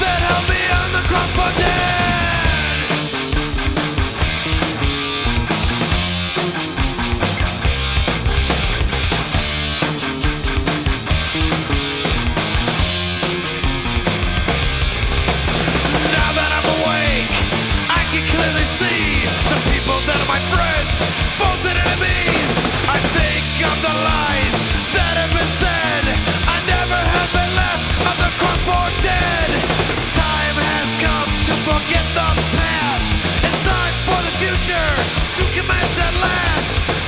that I'm pleasure to commence at last.